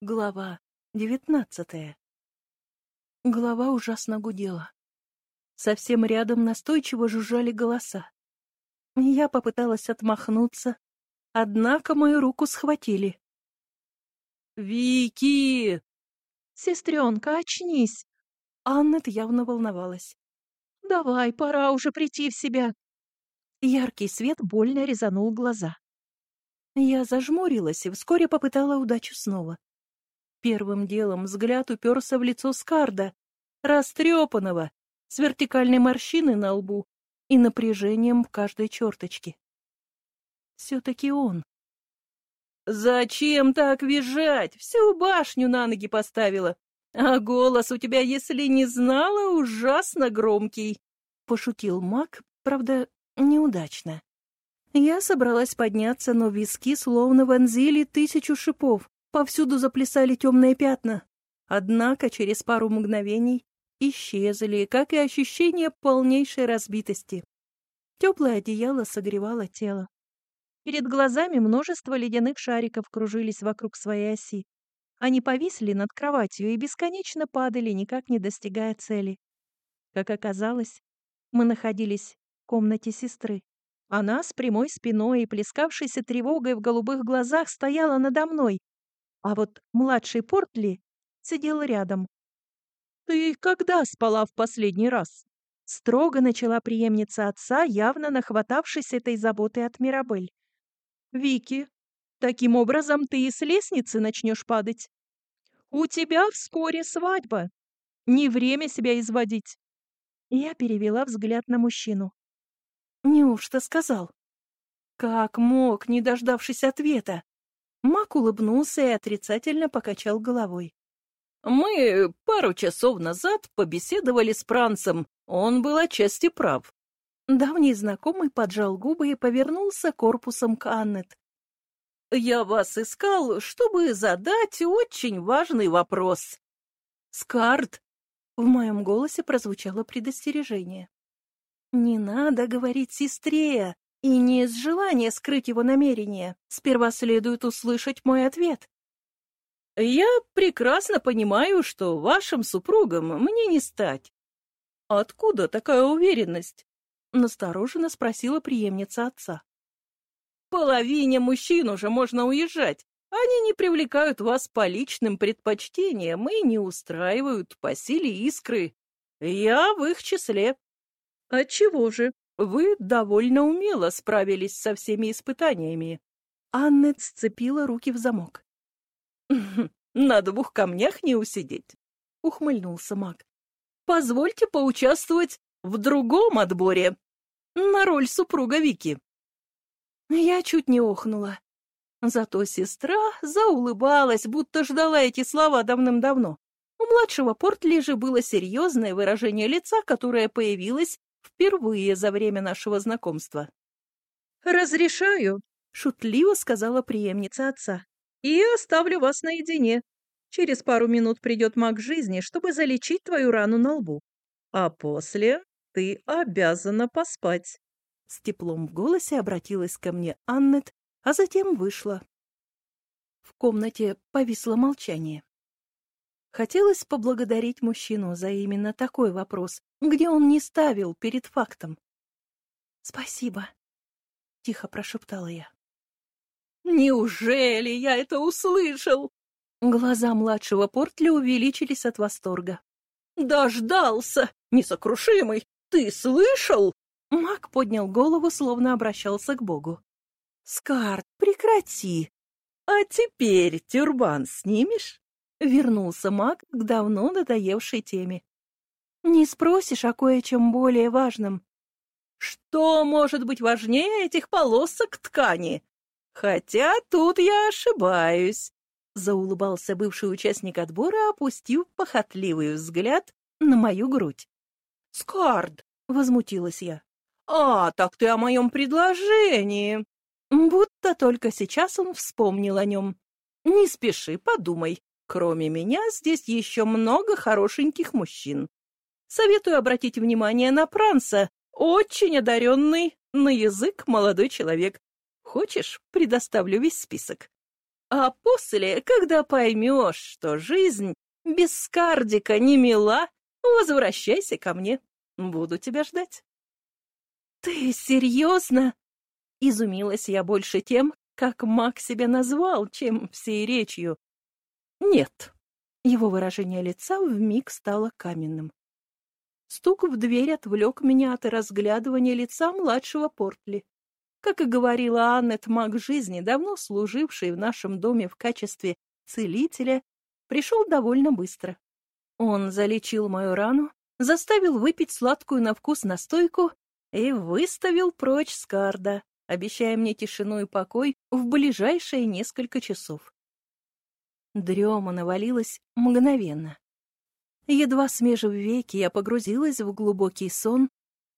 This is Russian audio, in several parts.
Глава девятнадцатая. Голова ужасно гудела. Совсем рядом настойчиво жужжали голоса. Я попыталась отмахнуться, однако мою руку схватили. «Вики!» «Сестренка, очнись!» Аннет явно волновалась. «Давай, пора уже прийти в себя!» Яркий свет больно резанул глаза. Я зажмурилась и вскоре попытала удачу снова. Первым делом взгляд уперся в лицо Скарда, растрепанного, с вертикальной морщиной на лбу и напряжением в каждой черточке. Все-таки он. «Зачем так визжать? Всю башню на ноги поставила. А голос у тебя, если не знала, ужасно громкий», — пошутил маг, правда, неудачно. Я собралась подняться, но виски словно вонзили тысячу шипов. Повсюду заплясали темные пятна. Однако через пару мгновений исчезли, как и ощущение полнейшей разбитости. Теплое одеяло согревало тело. Перед глазами множество ледяных шариков кружились вокруг своей оси. Они повисли над кроватью и бесконечно падали, никак не достигая цели. Как оказалось, мы находились в комнате сестры. Она с прямой спиной и плескавшейся тревогой в голубых глазах стояла надо мной, а вот младший Портли сидел рядом. «Ты когда спала в последний раз?» Строго начала преемница отца, явно нахватавшись этой заботы от Мирабель. «Вики, таким образом ты и с лестницы начнешь падать. У тебя вскоре свадьба. Не время себя изводить». Я перевела взгляд на мужчину. «Неужто сказал?» «Как мог, не дождавшись ответа?» Мак улыбнулся и отрицательно покачал головой. «Мы пару часов назад побеседовали с Пранцем. Он был отчасти прав». Давний знакомый поджал губы и повернулся корпусом к Аннет. «Я вас искал, чтобы задать очень важный вопрос». «Скарт!» — в моем голосе прозвучало предостережение. «Не надо говорить сестре, и не из желания скрыть его намерения. Сперва следует услышать мой ответ. «Я прекрасно понимаю, что вашим супругом мне не стать». «Откуда такая уверенность?» — настороженно спросила преемница отца. «Половине мужчин уже можно уезжать. Они не привлекают вас по личным предпочтениям и не устраивают по силе искры. Я в их числе». «Отчего же?» Вы довольно умело справились со всеми испытаниями. Аннет сцепила руки в замок. «На двух камнях не усидеть», — ухмыльнулся маг. «Позвольте поучаствовать в другом отборе на роль супруга Вики». Я чуть не охнула. Зато сестра заулыбалась, будто ждала эти слова давным-давно. У младшего Портли же было серьезное выражение лица, которое появилось Впервые за время нашего знакомства. «Разрешаю», — шутливо сказала преемница отца. «И оставлю вас наедине. Через пару минут придет маг жизни, чтобы залечить твою рану на лбу. А после ты обязана поспать». С теплом в голосе обратилась ко мне Аннет, а затем вышла. В комнате повисло молчание. Хотелось поблагодарить мужчину за именно такой вопрос, где он не ставил перед фактом. «Спасибо», — тихо прошептала я. «Неужели я это услышал?» Глаза младшего Портля увеличились от восторга. «Дождался! Несокрушимый! Ты слышал?» Маг поднял голову, словно обращался к Богу. «Скарт, прекрати! А теперь тюрбан снимешь?» Вернулся маг к давно надоевшей теме. Не спросишь о кое-чем более важном. Что может быть важнее этих полосок ткани? Хотя тут я ошибаюсь. Заулыбался бывший участник отбора, опустив похотливый взгляд на мою грудь. «Скард!» — возмутилась я. «А, так ты о моем предложении!» Будто только сейчас он вспомнил о нем. «Не спеши, подумай. Кроме меня здесь еще много хорошеньких мужчин. Советую обратить внимание на Пранса, очень одаренный на язык молодой человек. Хочешь, предоставлю весь список. А после, когда поймешь, что жизнь без скардика не мила, возвращайся ко мне. Буду тебя ждать. Ты серьезно? Изумилась я больше тем, как маг себя назвал, чем всей речью. Нет. Его выражение лица вмиг стало каменным. Стук в дверь отвлек меня от разглядывания лица младшего Портли. Как и говорила Аннет, маг жизни, давно служивший в нашем доме в качестве целителя, пришел довольно быстро. Он залечил мою рану, заставил выпить сладкую на вкус настойку и выставил прочь Скарда, обещая мне тишину и покой в ближайшие несколько часов. Дрема навалилась мгновенно. Едва смежив веки, я погрузилась в глубокий сон.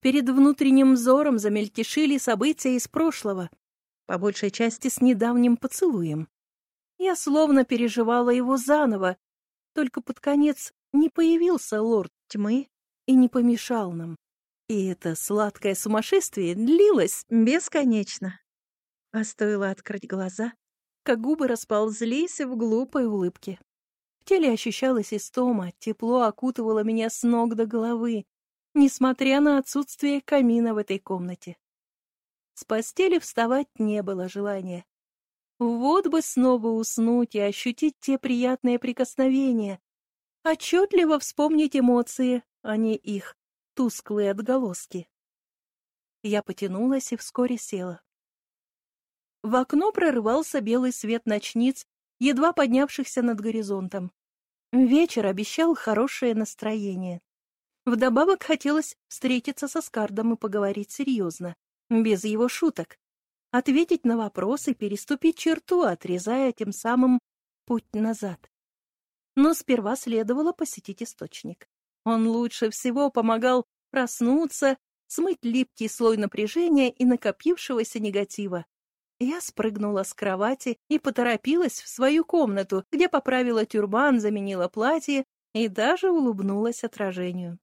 Перед внутренним взором замельтешили события из прошлого, по большей части с недавним поцелуем. Я словно переживала его заново, только под конец не появился лорд тьмы и не помешал нам. И это сладкое сумасшествие длилось бесконечно. А стоило открыть глаза, как губы расползлись в глупой улыбке. Теле ощущалась истома, тепло окутывало меня с ног до головы, несмотря на отсутствие камина в этой комнате. С постели вставать не было желания. Вот бы снова уснуть и ощутить те приятные прикосновения, отчетливо вспомнить эмоции, а не их тусклые отголоски. Я потянулась и вскоре села. В окно прорывался белый свет ночниц, едва поднявшихся над горизонтом. Вечер обещал хорошее настроение. Вдобавок хотелось встретиться со Скардом и поговорить серьезно, без его шуток, ответить на вопросы, переступить черту, отрезая тем самым путь назад. Но сперва следовало посетить источник. Он лучше всего помогал проснуться, смыть липкий слой напряжения и накопившегося негатива. Я спрыгнула с кровати и поторопилась в свою комнату, где поправила тюрбан, заменила платье и даже улыбнулась отражению.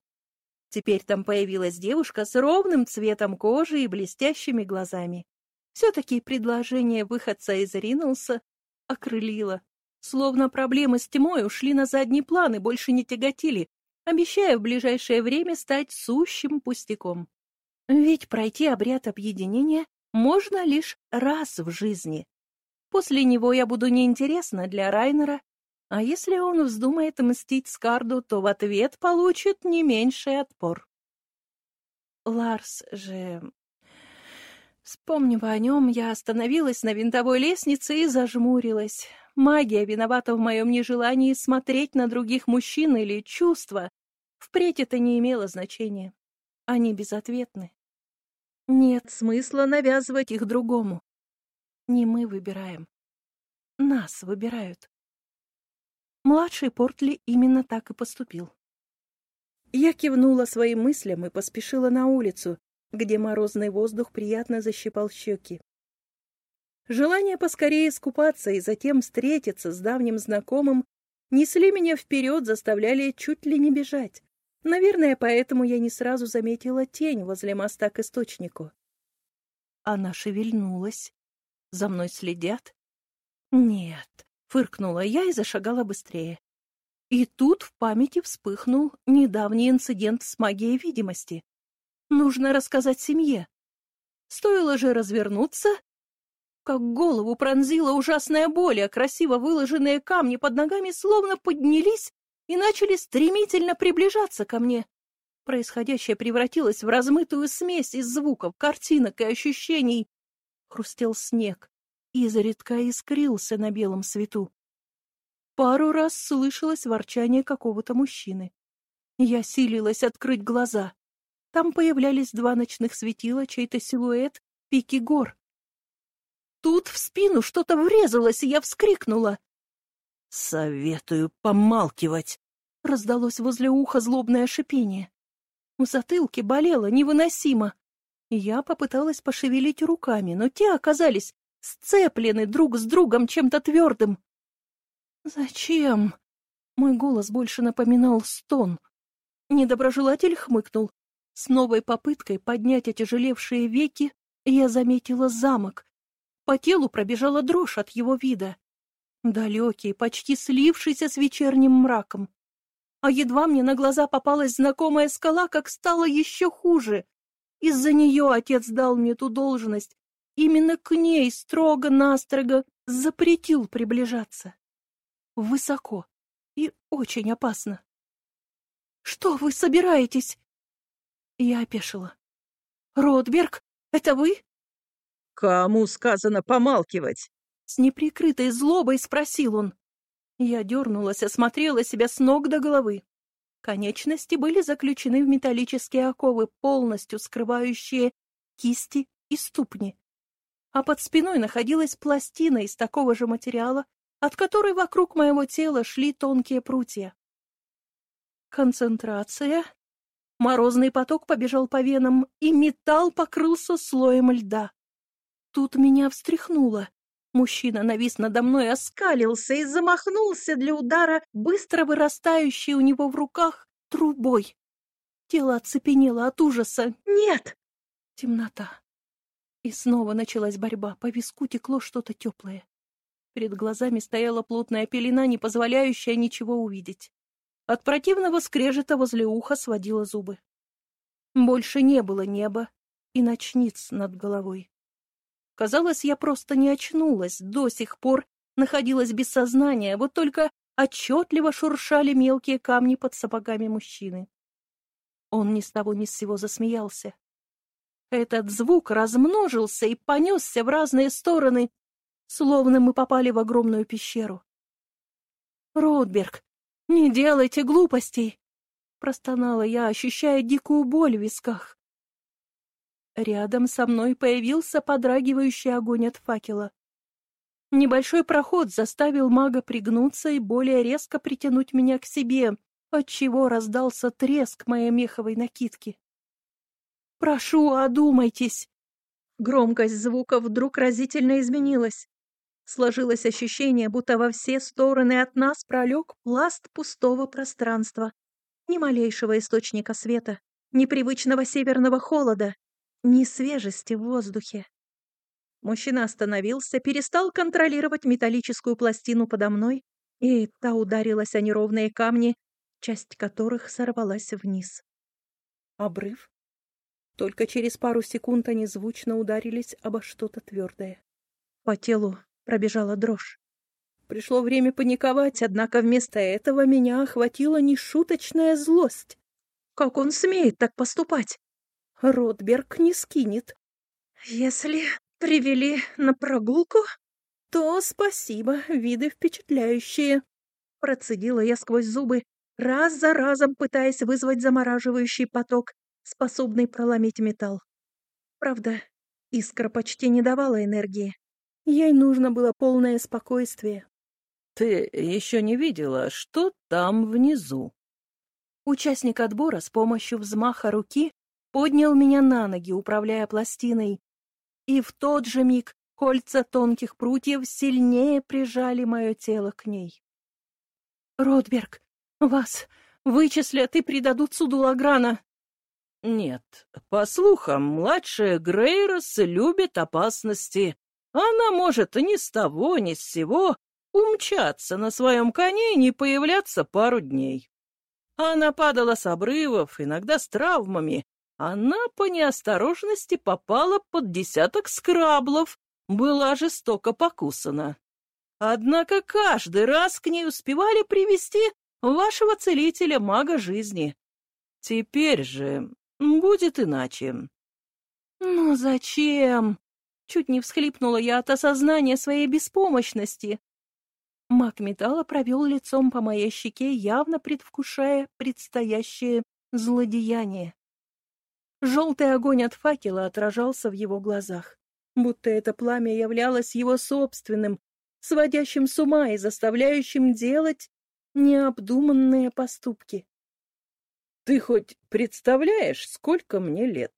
Теперь там появилась девушка с ровным цветом кожи и блестящими глазами. Все-таки предложение выходца из Ринулса окрылило. Словно проблемы с тьмой ушли на задний план и больше не тяготили, обещая в ближайшее время стать сущим пустяком. Ведь пройти обряд объединения можно лишь раз в жизни. После него я буду неинтересна для Райнера, а если он вздумает мстить Скарду, то в ответ получит не меньший отпор. Ларс же... Вспомнив о нем, я остановилась на винтовой лестнице и зажмурилась. Магия виновата в моем нежелании смотреть на других мужчин или чувства. Впредь это не имело значения. Они безответны. Нет смысла навязывать их другому. Не мы выбираем. Нас выбирают. Младший Портли именно так и поступил. Я кивнула своим мыслям и поспешила на улицу, где морозный воздух приятно защипал щеки. Желание поскорее искупаться и затем встретиться с давним знакомым несли меня вперед, заставляли чуть ли не бежать. Наверное, поэтому я не сразу заметила тень возле моста к источнику. Она шевельнулась. За мной следят? Нет, фыркнула я и зашагала быстрее. И тут в памяти вспыхнул недавний инцидент с магией видимости. Нужно рассказать семье. Стоило же развернуться, как голову пронзила ужасная боль, а красиво выложенные камни под ногами словно поднялись и начали стремительно приближаться ко мне. Происходящее превратилось в размытую смесь из звуков, картинок и ощущений. Хрустел снег, изредка искрился на белом свету. Пару раз слышалось ворчание какого-то мужчины. Я силилась открыть глаза. Там появлялись два ночных светила, чей-то силуэт, пики гор. Тут в спину что-то врезалось, и я вскрикнула. «Советую помалкивать!» — раздалось возле уха злобное шипение. В затылке болело невыносимо. Я попыталась пошевелить руками, но те оказались сцеплены друг с другом чем-то твердым. «Зачем?» Мой голос больше напоминал стон. Недоброжелатель хмыкнул. С новой попыткой поднять отяжелевшие веки я заметила замок. По телу пробежала дрожь от его вида. Далекий, почти слившийся с вечерним мраком. А едва мне на глаза попалась знакомая скала, как стало еще хуже. Из-за нее отец дал мне ту должность. Именно к ней строго-настрого запретил приближаться. Высоко и очень опасно. «Что вы собираетесь?» Я опешила. «Ротберг, это вы?» «Кому сказано помалкивать?» С неприкрытой злобой спросил он. Я дернулась, осмотрела себя с ног до головы. Конечности были заключены в металлические оковы, полностью скрывающие кисти и ступни. А под спиной находилась пластина из такого же материала, от которой вокруг моего тела шли тонкие прутья. Концентрация. Морозный поток побежал по венам, и металл покрылся слоем льда. Тут меня встряхнуло. Мужчина навис надо мной, оскалился и замахнулся для удара, быстро вырастающей у него в руках трубой. Тело оцепенело от ужаса. «Нет!» Темнота. И снова началась борьба. По виску текло что-то теплое. Перед глазами стояла плотная пелена, не позволяющая ничего увидеть. От противного скрежета возле уха сводила зубы. Больше не было неба и ночниц над головой. Казалось, я просто не очнулась, до сих пор находилась без сознания, вот только отчетливо шуршали мелкие камни под сапогами мужчины. Он ни с того ни с сего засмеялся. Этот звук размножился и понесся в разные стороны, словно мы попали в огромную пещеру. «Ротберг, не делайте глупостей!» — простонала я, ощущая дикую боль в висках. Рядом со мной появился подрагивающий огонь от факела. Небольшой проход заставил мага пригнуться и более резко притянуть меня к себе, отчего раздался треск моей меховой накидки. «Прошу, одумайтесь!» Громкость звука вдруг разительно изменилась. Сложилось ощущение, будто во все стороны от нас пролег пласт пустого пространства. Ни малейшего источника света, ни привычного северного холода, ни свежести в воздухе. Мужчина остановился, перестал контролировать металлическую пластину подо мной, и та ударилась о неровные камни, часть которых сорвалась вниз. Обрыв. Только через пару секунд они звучно ударились обо что-то твердое. По телу пробежала дрожь. Пришло время паниковать, однако вместо этого меня охватила нешуточная злость. Как он смеет так поступать? Ротберг не скинет. Если привели на прогулку, то спасибо, виды впечатляющие. Процедила я сквозь зубы, раз за разом пытаясь вызвать замораживающий поток, способный проломить металл. Правда, искра почти не давала энергии. Ей нужно было полное спокойствие. «Ты еще не видела, что там внизу?» Участник отбора с помощью взмаха руки поднял меня на ноги, управляя пластиной, и в тот же миг кольца тонких прутьев сильнее прижали мое тело к ней. «Ротберг, вас вычислят и предадут суду Лаграна!» «Нет, по слухам, младшая Грейрос любит опасности. Она может ни с того, ни с сего умчаться на своем коне и не появляться пару дней. Она падала с обрывов, иногда с травмами, она по неосторожности попала под десяток скраблов, была жестоко покусана. Однако каждый раз к ней успевали привести вашего целителя мага жизни. Теперь же будет иначе. «Ну зачем?» Чуть не всхлипнула я от осознания своей беспомощности. Маг металла провел лицом по моей щеке, явно предвкушая предстоящее злодеяние. Желтый огонь от факела отражался в его глазах, будто это пламя являлось его собственным, сводящим с ума и заставляющим делать необдуманные поступки. «Ты хоть представляешь, сколько мне лет?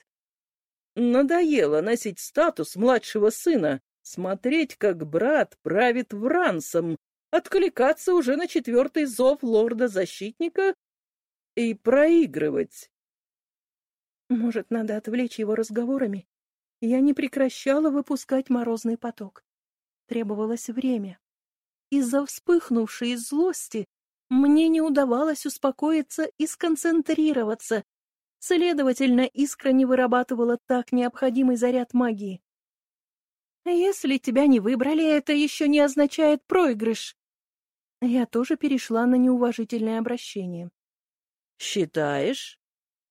Надоело носить статус младшего сына, смотреть, как брат правит Врансом, откликаться уже на четвертый зов лорда-защитника и проигрывать. Может, надо отвлечь его разговорами? Я не прекращала выпускать морозный поток. Требовалось время. Из-за вспыхнувшей злости мне не удавалось успокоиться и сконцентрироваться. Следовательно, искра не вырабатывала так необходимый заряд магии. Если тебя не выбрали, это еще не означает проигрыш. Я тоже перешла на неуважительное обращение. Считаешь?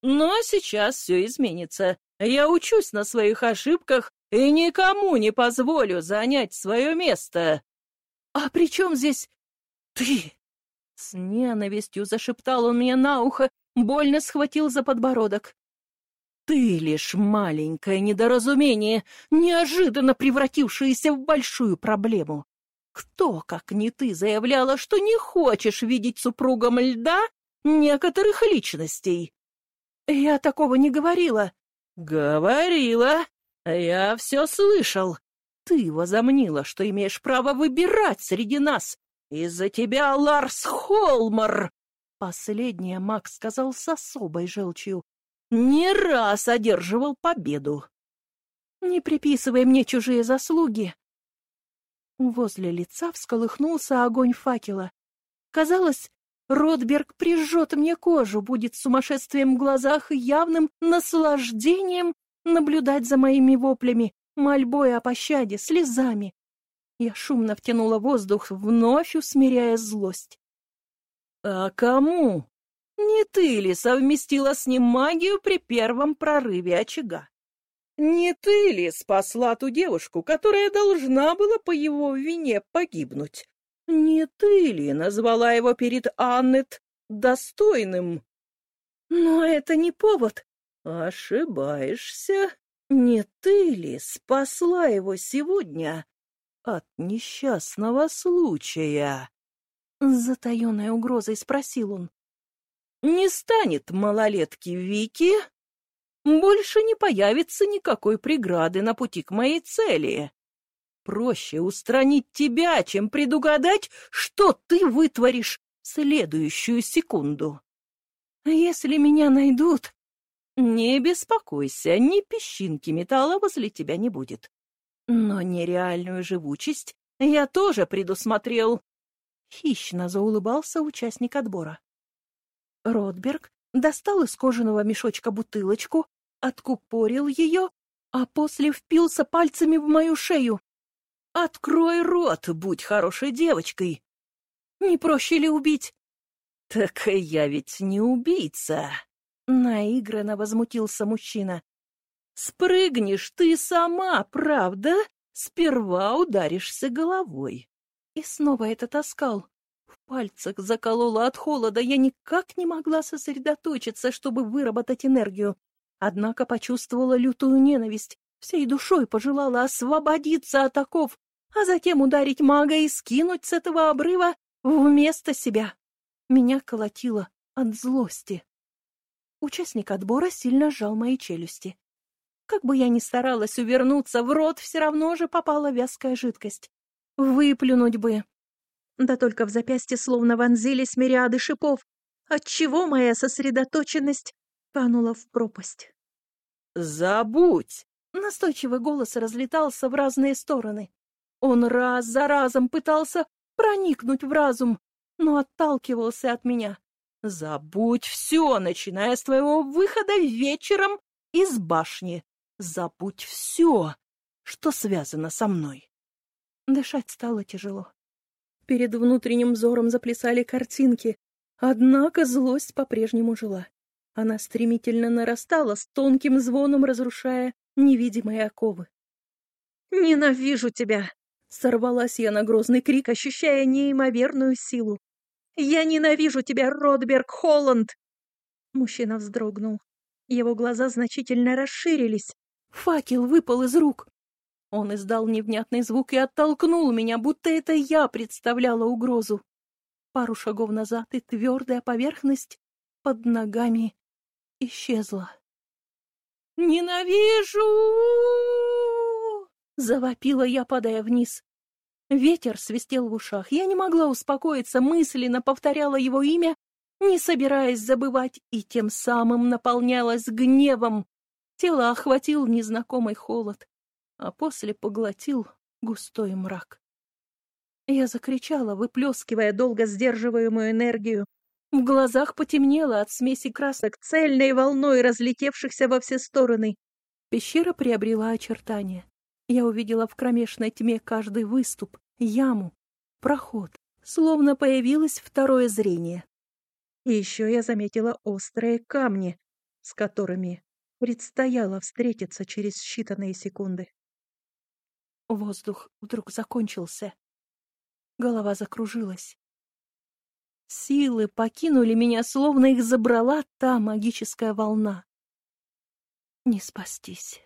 Но сейчас все изменится. Я учусь на своих ошибках и никому не позволю занять свое место. А при чем здесь ты? С ненавистью зашептал он мне на ухо, больно схватил за подбородок. Ты лишь маленькое недоразумение, неожиданно превратившееся в большую проблему. Кто, как не ты, заявляла, что не хочешь видеть супругом льда некоторых личностей? Я такого не говорила. Говорила. Я все слышал. Ты возомнила, что имеешь право выбирать среди нас. Из-за тебя Ларс Холмар. Последнее Макс сказал с особой желчью. Не раз одерживал победу. Не приписывай мне чужие заслуги. Возле лица всколыхнулся огонь факела. Казалось, Ротберг прижжет мне кожу, будет сумасшествием в глазах и явным наслаждением наблюдать за моими воплями, мольбой о пощаде, слезами. Я шумно втянула воздух, вновь усмиряя злость. «А кому? Не ты ли совместила с ним магию при первом прорыве очага? Не ты ли спасла ту девушку, которая должна была по его вине погибнуть? Не ты ли назвала его перед Аннет достойным? Но это не повод. Ошибаешься. Не ты ли спасла его сегодня от несчастного случая? С затаенной угрозой спросил он. Не станет малолетки Вики, больше не появится никакой преграды на пути к моей цели. Проще устранить тебя, чем предугадать, что ты вытворишь следующую секунду. Если меня найдут... Не беспокойся, ни песчинки металла возле тебя не будет. Но нереальную живучесть я тоже предусмотрел. Хищно заулыбался участник отбора. Ротберг достал из кожаного мешочка бутылочку, откупорил ее, а после впился пальцами в мою шею. Открой рот, будь хорошей девочкой. Не проще ли убить? Так я ведь не убийца. Наигранно возмутился мужчина. Спрыгнешь ты сама, правда? Сперва ударишься головой. И снова этот оскал. В пальцах заколола от холода, я никак не могла сосредоточиться, чтобы выработать энергию. Однако почувствовала лютую ненависть, всей душой пожелала освободиться от оков, а затем ударить мага и скинуть с этого обрыва вместо себя. Меня колотило от злости. Участник отбора сильно сжал мои челюсти. Как бы я ни старалась увернуться, в рот все равно же попала вязкая жидкость. Выплюнуть бы. Да только в запястье словно вонзились мириады шипов, отчего моя сосредоточенность канула в пропасть. «Забудь!» Настойчивый голос разлетался в разные стороны. Он раз за разом пытался проникнуть в разум, но отталкивался от меня. Забудь все, начиная с твоего выхода вечером из башни. Забудь все, что связано со мной. Дышать стало тяжело. Перед внутренним взором заплясали картинки, однако злость по-прежнему жила. Она стремительно нарастала, с тонким звоном разрушая невидимые оковы. «Ненавижу тебя!» Сорвалась я на грозный крик, ощущая неимоверную силу. «Я ненавижу тебя, Ротберг Холланд!» Мужчина вздрогнул. Его глаза значительно расширились. Факел выпал из рук. Он издал невнятный звук и оттолкнул меня, будто это я представляла угрозу. Пару шагов назад, и твердая поверхность под ногами исчезла. «Ненавижу!» Завопила я, падая вниз. Ветер свистел в ушах. Я не могла успокоиться, мысленно повторяла его имя, не собираясь забывать, и тем самым наполнялась гневом. Тело охватил незнакомый холод, а после поглотил густой мрак. Я закричала, выплескивая долго сдерживаемую энергию. В глазах потемнело от смеси красок, цельной волной разлетевшихся во все стороны. Пещера приобрела очертания. Я увидела в кромешной тьме каждый выступ, яму, проход. Словно появилось второе зрение. И еще я заметила острые камни, с которыми предстояло встретиться через считанные секунды. Воздух вдруг закончился. Голова закружилась. Силы покинули меня, словно их забрала та магическая волна. Не спастись.